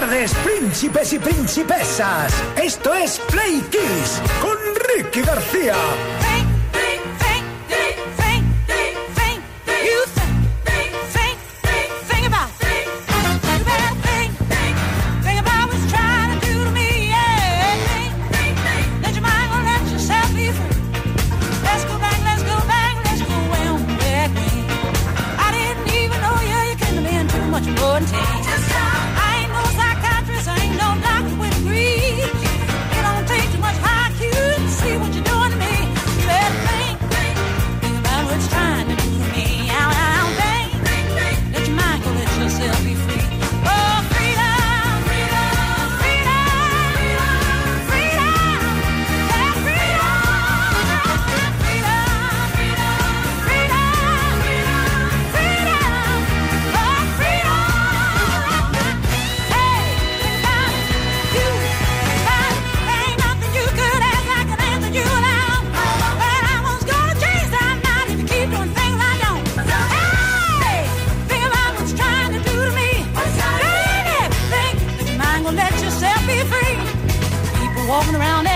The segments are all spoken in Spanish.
tardes, príncipes y principesas. Esto es Play Kiss con Ricky García.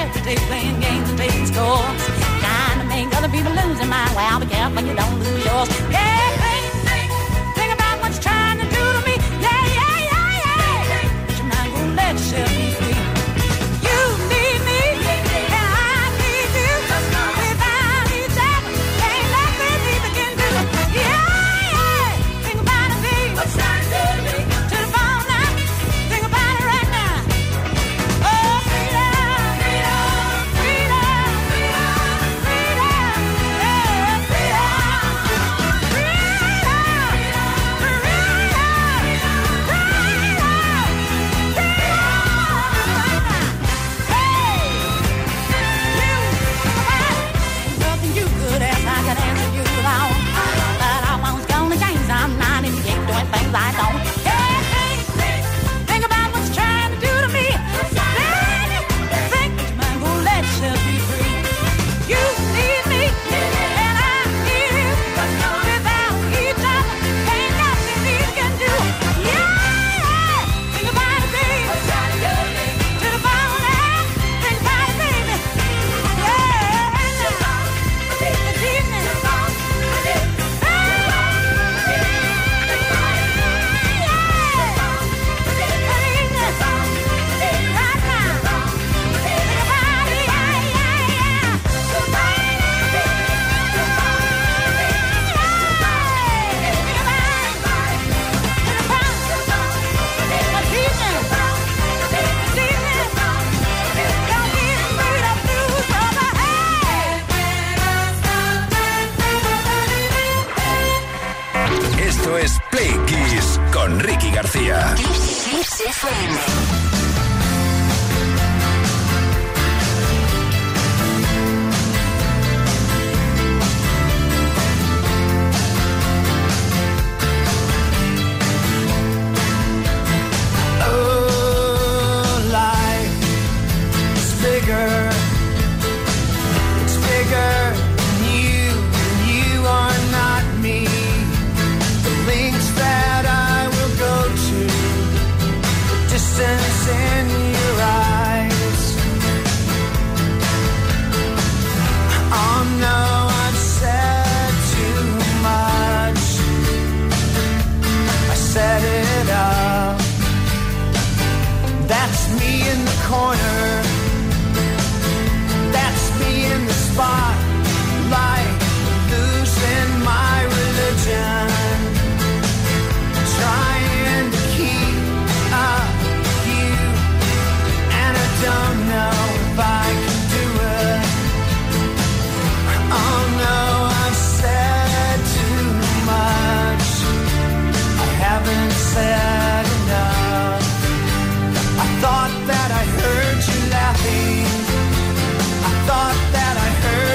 every day playing games and playing scores. Trying to make other people losing mind. Well, be but you don't lose yours. Yeah. Famous. thought that I heard you laughing. I thought that I heard.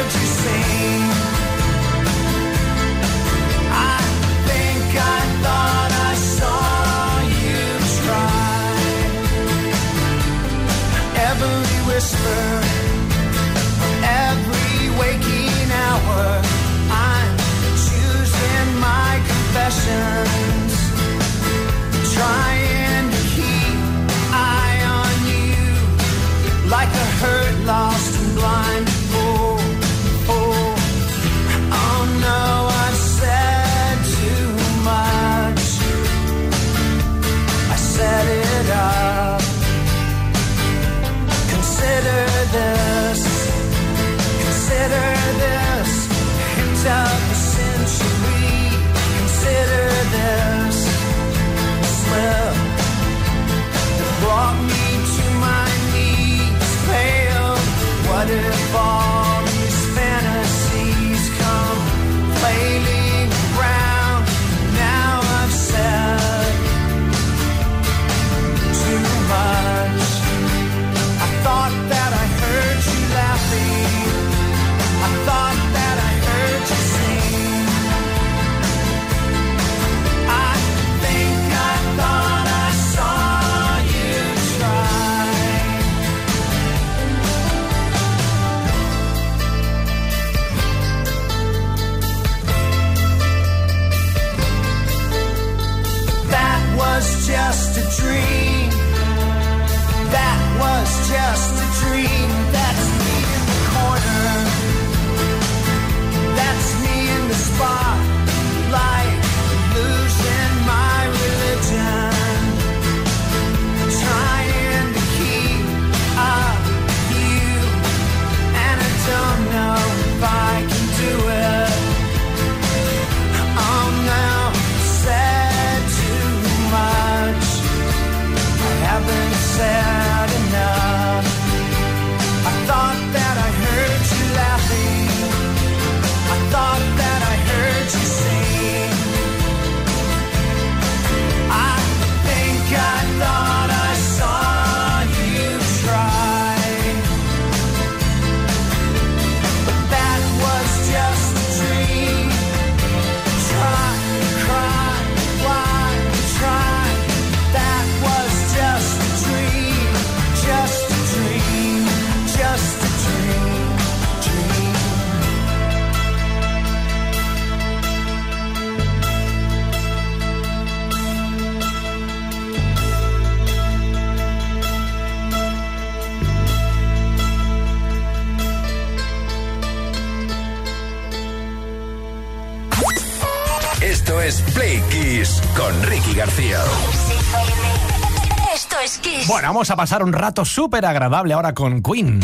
You. Bueno, vamos a pasar un rato súper agradable ahora con Queen.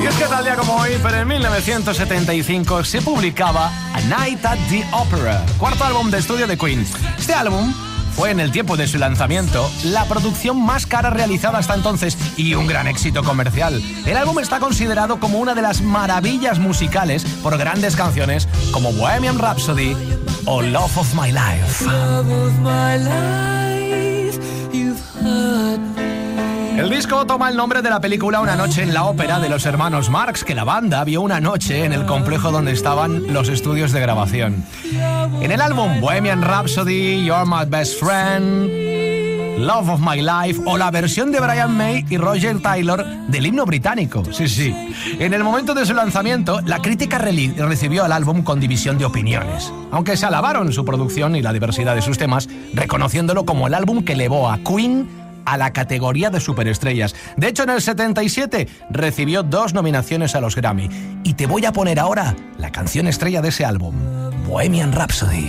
Y es que tal día como hoy, pero en 1975 se publicaba A Night at the Opera, cuarto álbum de estudio de Queen. Este álbum fue en el tiempo de su lanzamiento la producción más cara realizada hasta entonces y un gran éxito comercial. El álbum está considerado como una de las maravillas musicales por grandes canciones como Bohemian Rhapsody o Love of My Life. El disco toma el nombre de la película Una noche en la ópera de los hermanos Marx, que la banda vio una noche en el complejo donde estaban los estudios de grabación. En el álbum Bohemian Rhapsody, You're My Best Friend, Love of My Life o la versión de Brian May y Roger Taylor del himno británico. Sí, sí. En el momento de su lanzamiento, la crítica recibió al álbum con división de opiniones, aunque se alabaron su producción y la diversidad de sus temas, reconociéndolo como el álbum que elevó a Queen a la categoría de superestrellas. De hecho, en el 77 recibió dos nominaciones a los Grammy. Y te voy a poner ahora la canción estrella de ese álbum, Bohemian Rhapsody.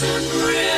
Sunray.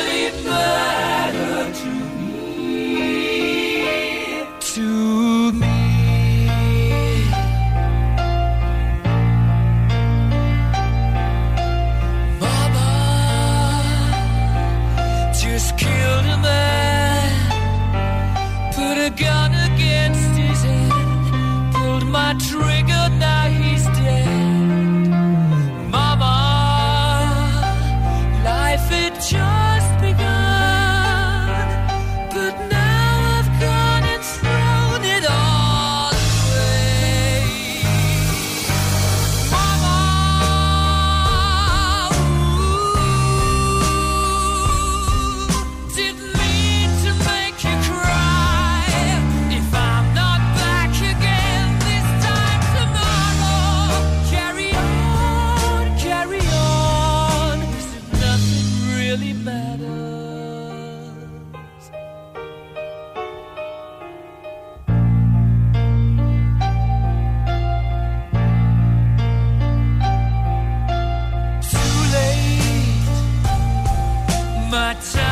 my time.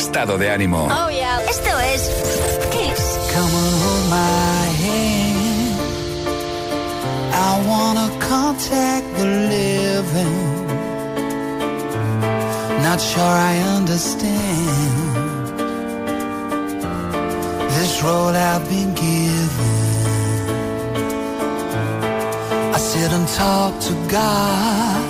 Estado de ánimo. Oh yeah. Esto es Kiss. Come on, hold my hand. I wanna contact the living. Not sure I understand this road I've been given. I sit and talk to God, and He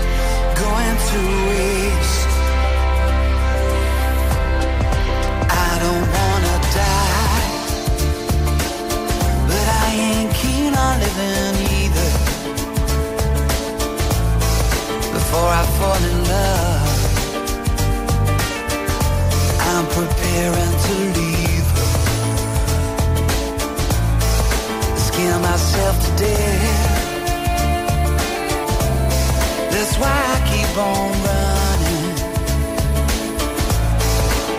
going to waste. I don't wanna die, but I ain't keen on living either. Before I fall in love, I'm preparing to leave her. Scare myself to death. Why I keep on running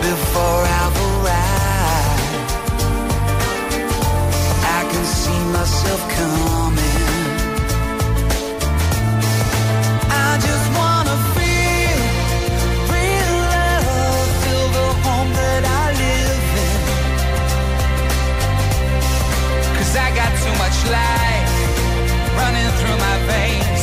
before I've arrived. I can see myself coming. I just wanna feel real love, feel the home that I live in. Cause I got too much life running through my veins,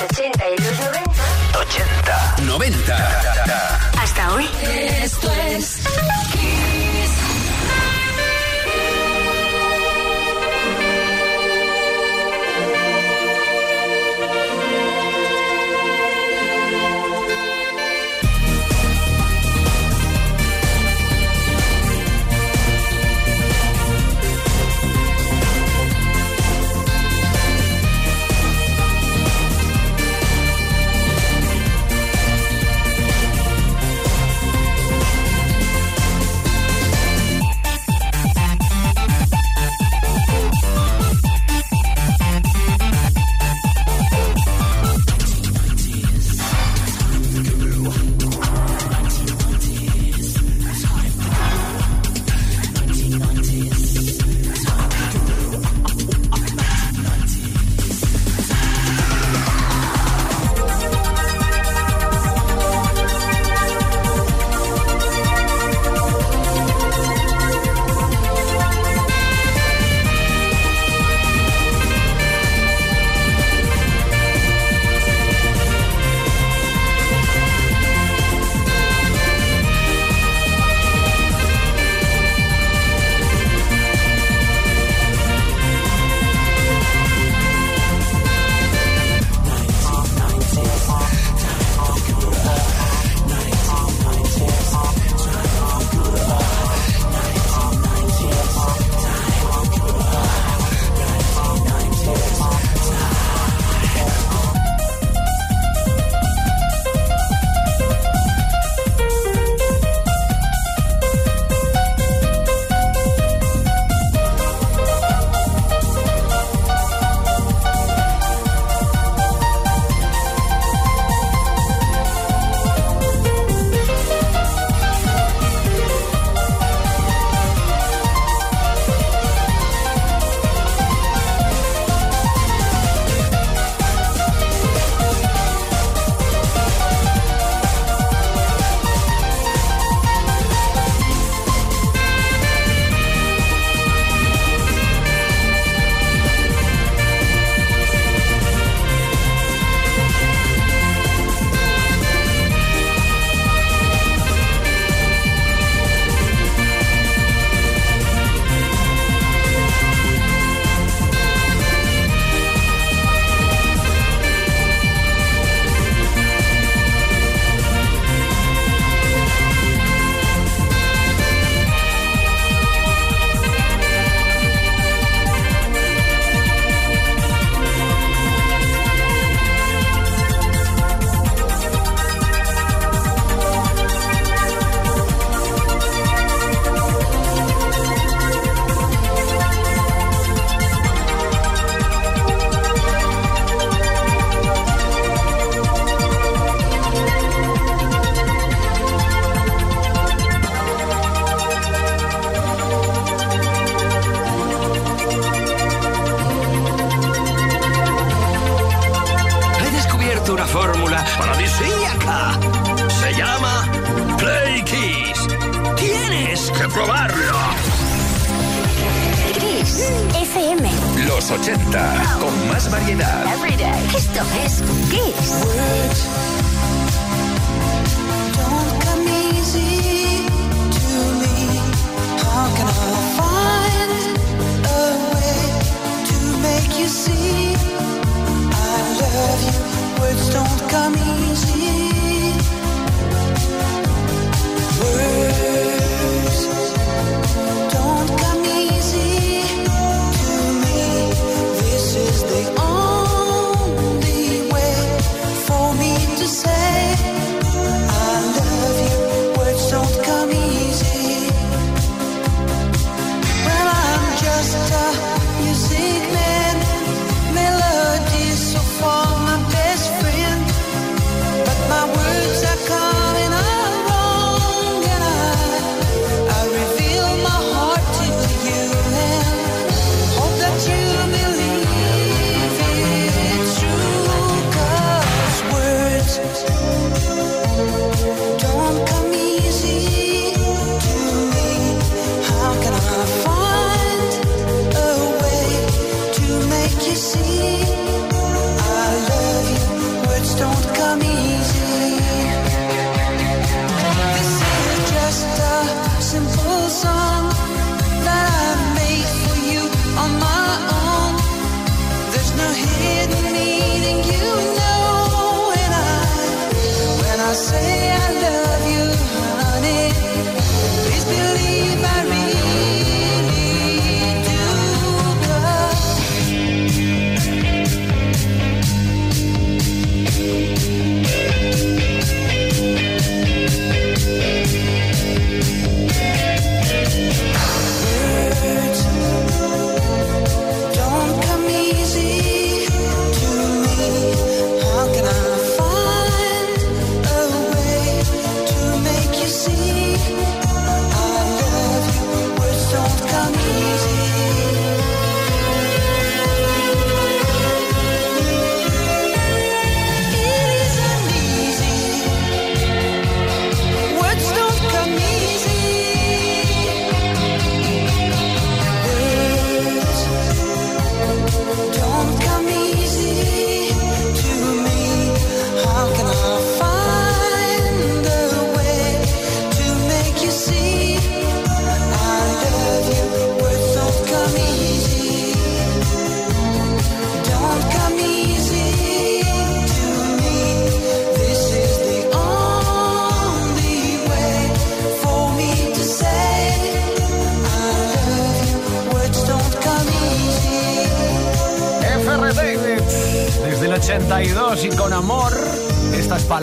los 80 y los 90. 80, 90.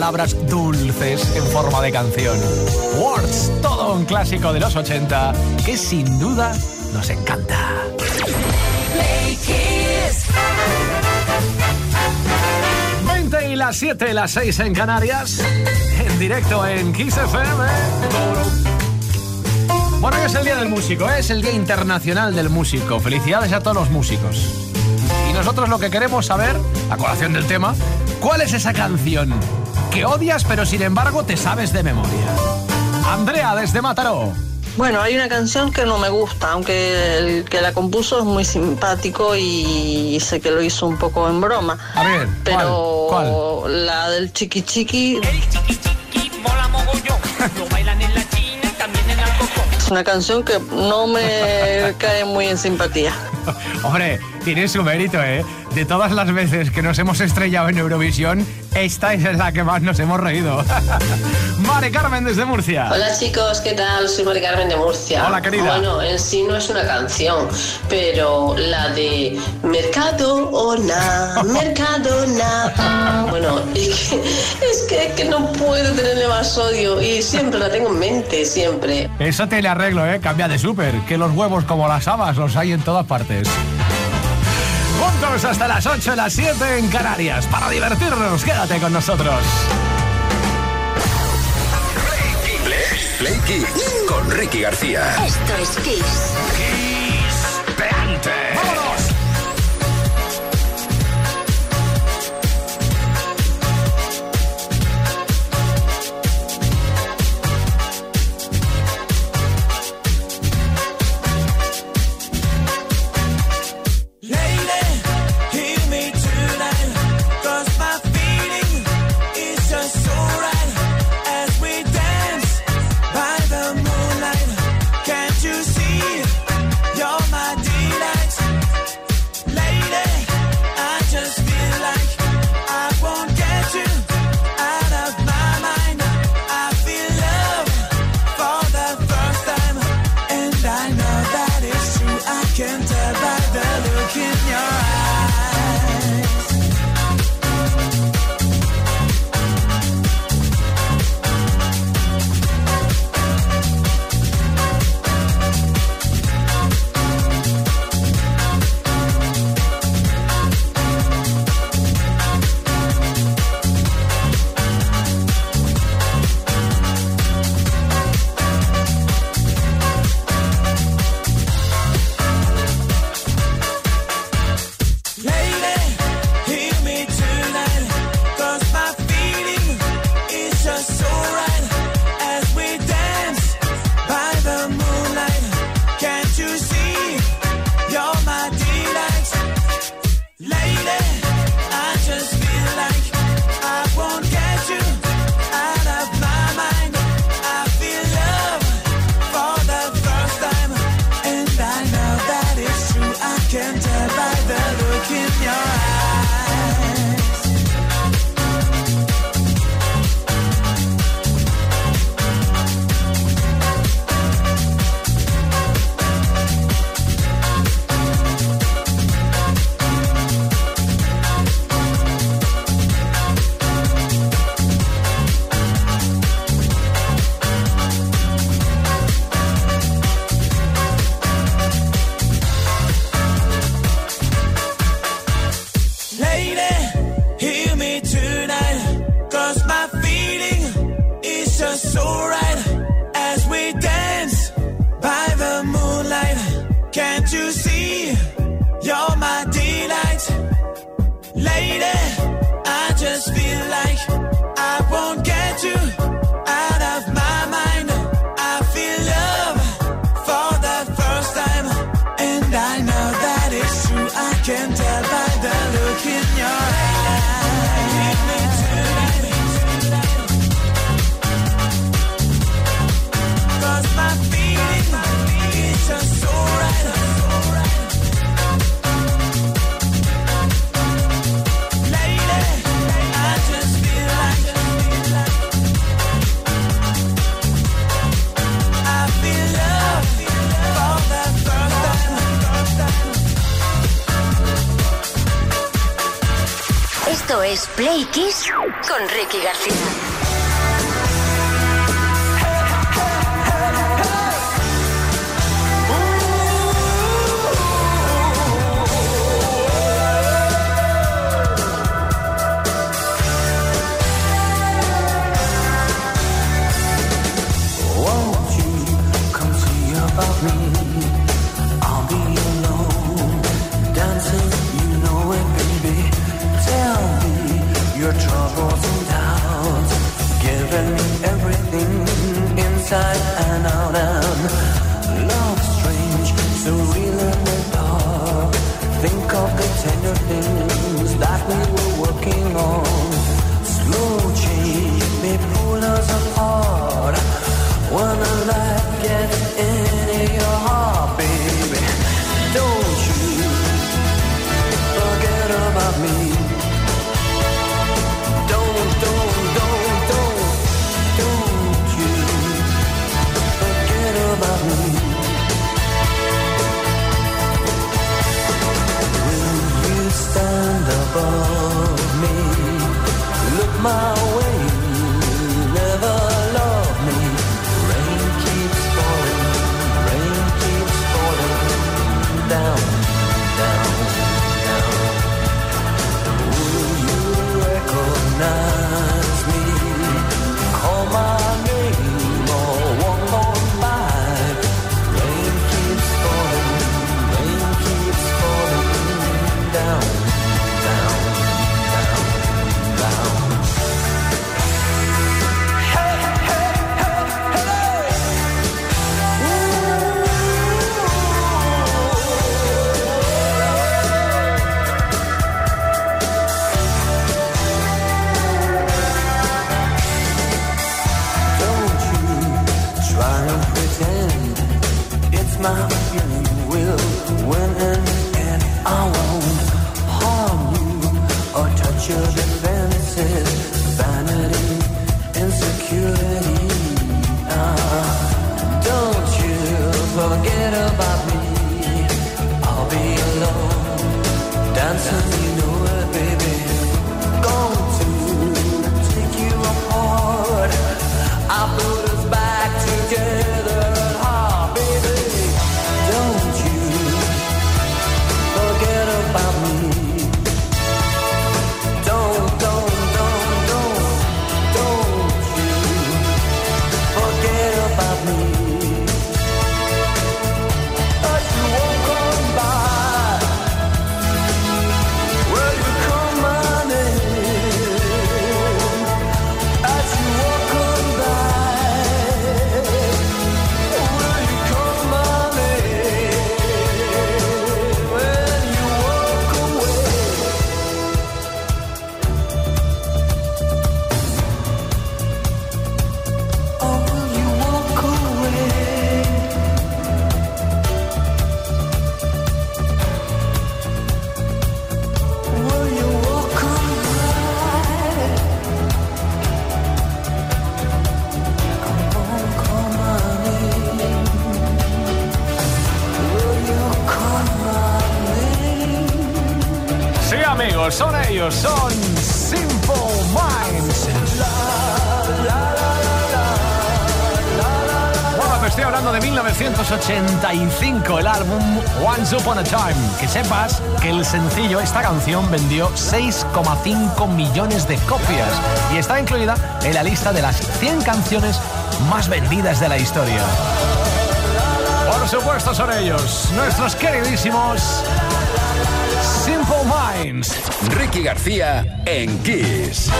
Palabras dulces en forma de canción. Words, todo un clásico de los 80 que sin duda nos encanta. Play Kiss. 20 y las 7, las 6 en Canarias, en directo en Kiss FM. Bueno, hoy es el Día del Músico, ¿eh? es el Día Internacional del Músico. Felicidades a todos los músicos. Y nosotros lo que queremos saber, a colación del tema, ¿cuál es esa canción que odias pero sin embargo te sabes de memoria? Andrea desde Mataró. Bueno, hay una canción que no me gusta, aunque el que la compuso es muy simpático y sé que lo hizo un poco en broma. A ver, ¿cuál? Pero ¿Cuál? la del chiqui chiqui El chiqui chiqui mola mogollón. Lo bailan en la China y también en Alcocón. es una canción que no me cae muy en simpatía. Hombre, tiene su mérito, ¿eh? De todas las veces que nos hemos estrellado en Eurovisión, esta es la que más nos hemos reído. Mare Carmen desde Murcia. Hola chicos, ¿qué tal? Soy Mari Carmen de Murcia. Hola, querida. Bueno, en sí no es una canción, pero la de Mercado o na, Mercado na. Bueno, es que, es que, es que no puedo tenerle más odio y siempre la tengo en mente, siempre. Eso te le arreglo, ¿eh? Cambia de súper, que los huevos como las habas los hay en todas partes. Juntos hasta las 8, las 7 en Canarias. Para divertirnos, quédate con nosotros. Play Kiss con Ricky García. Esto es Kiss. can tell Play Kiss con Ricky García. Que sepas que el sencillo, esta canción, vendió 6,5 millones de copias y está incluida en la lista de las 100 canciones más vendidas de la historia. Por supuesto son ellos, nuestros queridísimos Simple Minds. Ricky García en Kiss.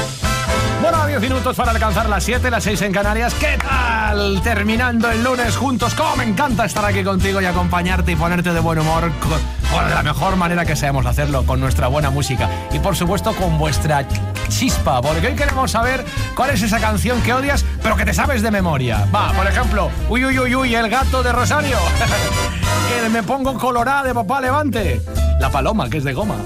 Bueno, 10 minutos para alcanzar las 7, las 6 en Canarias. ¿Qué tal? Terminando el lunes juntos. ¡Cómo me encanta estar aquí contigo y acompañarte y ponerte de buen humor con, la mejor manera que sabemos hacerlo, con nuestra buena música. Y por supuesto con vuestra chispa, porque hoy queremos saber cuál es esa canción que odias, pero que te sabes de memoria. Va, por ejemplo, uy, uy, uy, uy, el gato de Rosario. que me pongo colorada de papá levante. La paloma, que es de goma.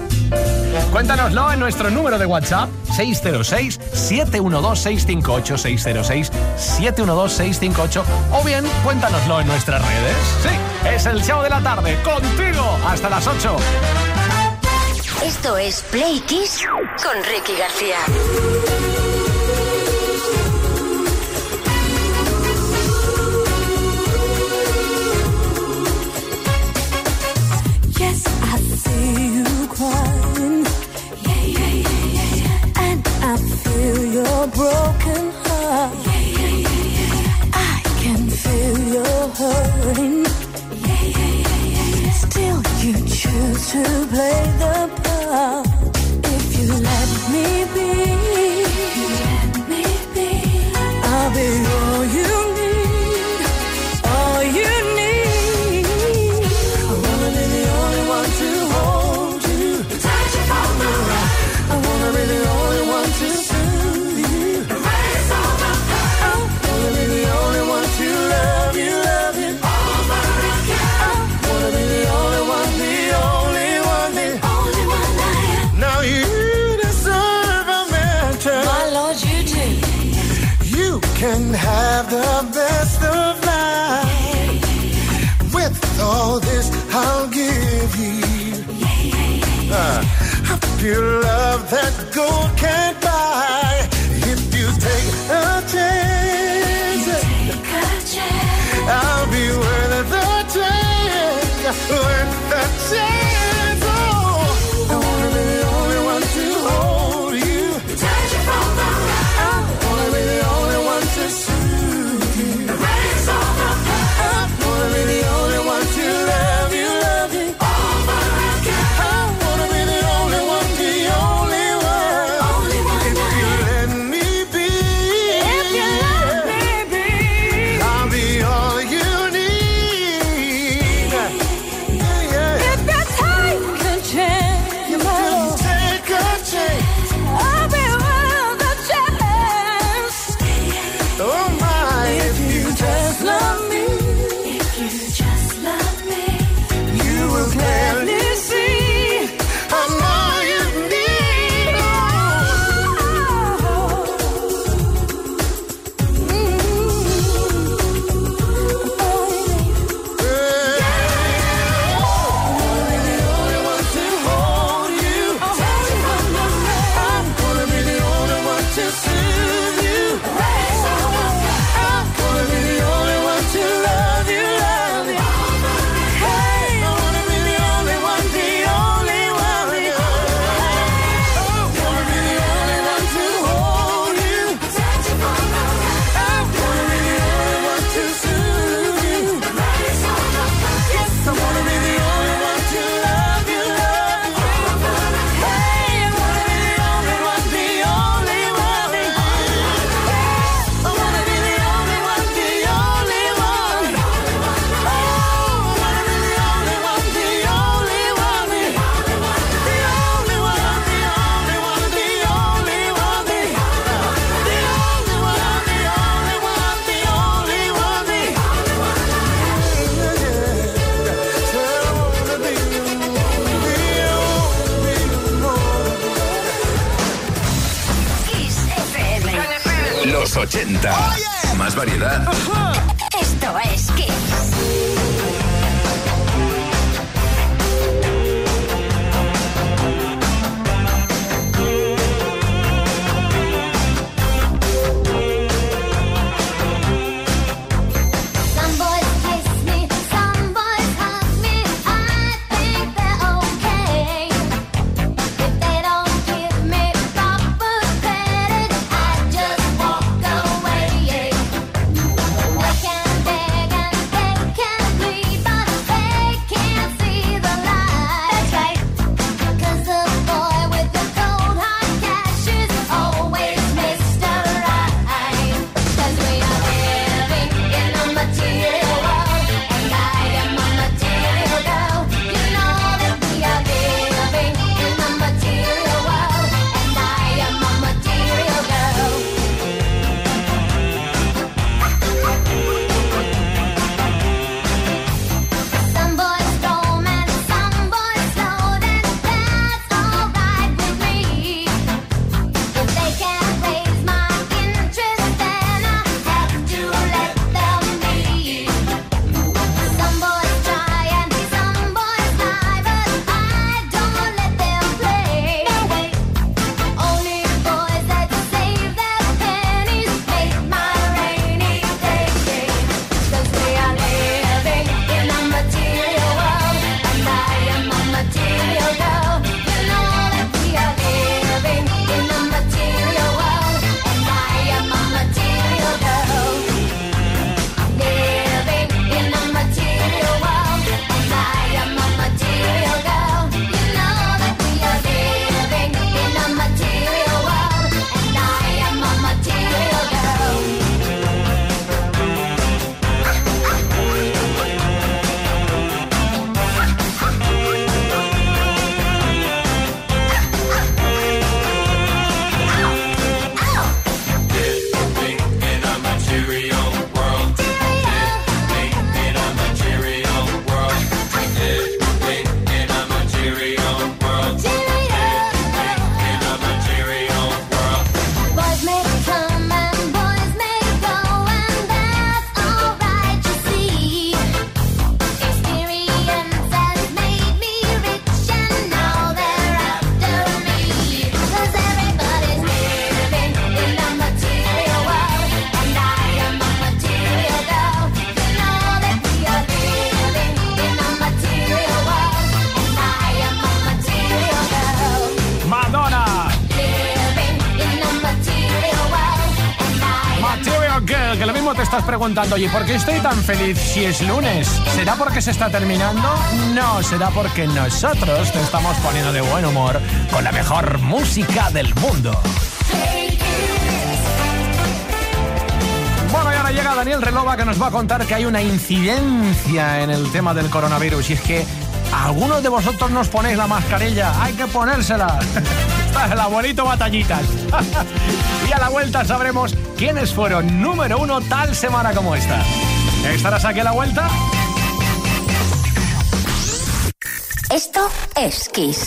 Cuéntanoslo en nuestro número de WhatsApp 606-712-658, 606-712-658 o bien cuéntanoslo en nuestras redes. Sí, es el show de la tarde, contigo hasta las 8. Esto es Play Kiss con Ricky García. a broken heart. Yeah, yeah, yeah, I can feel your hurting. Still, you choose to play the part. If you let me. Preguntando, oye, ¿por qué estoy tan feliz si es lunes? ¿Será porque se está terminando? No, será porque nosotros te estamos poniendo de buen humor con la mejor música del mundo. Bueno, y ahora llega Daniel Relova que nos va a contar que hay una incidencia en el tema del coronavirus. Y es que algunos de vosotros nos ponéis la mascarilla. Hay que ponérsela. El abuelito batallitas. y a la vuelta sabremos quiénes fueron número uno tal semana como esta. ¿Estarás aquí a la vuelta? Esto es Kiss.